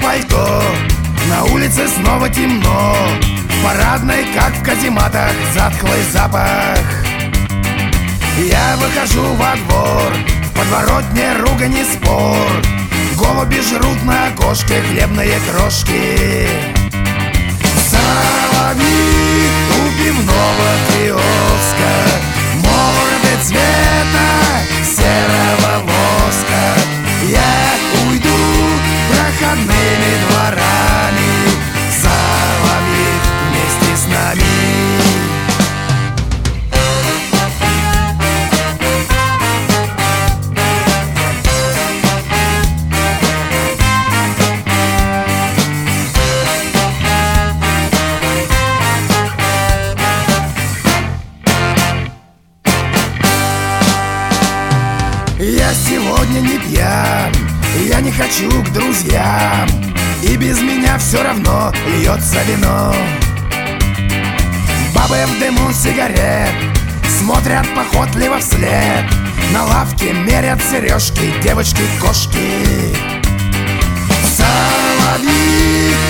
пальто. На улице снова темно. В парадной, как в казематах Затхлый запах. Я выхожу во двор В подворотне ругань и спор. Голуби жрут на окошке хлебные крошки. Соловьи Я сегодня не пьян Я не хочу к друзьям И без меня все равно льется вино. Бабы в дыму сигарет Смотрят походливо вслед. На лавке мерят сережки Девочки-кошки. Соловьи!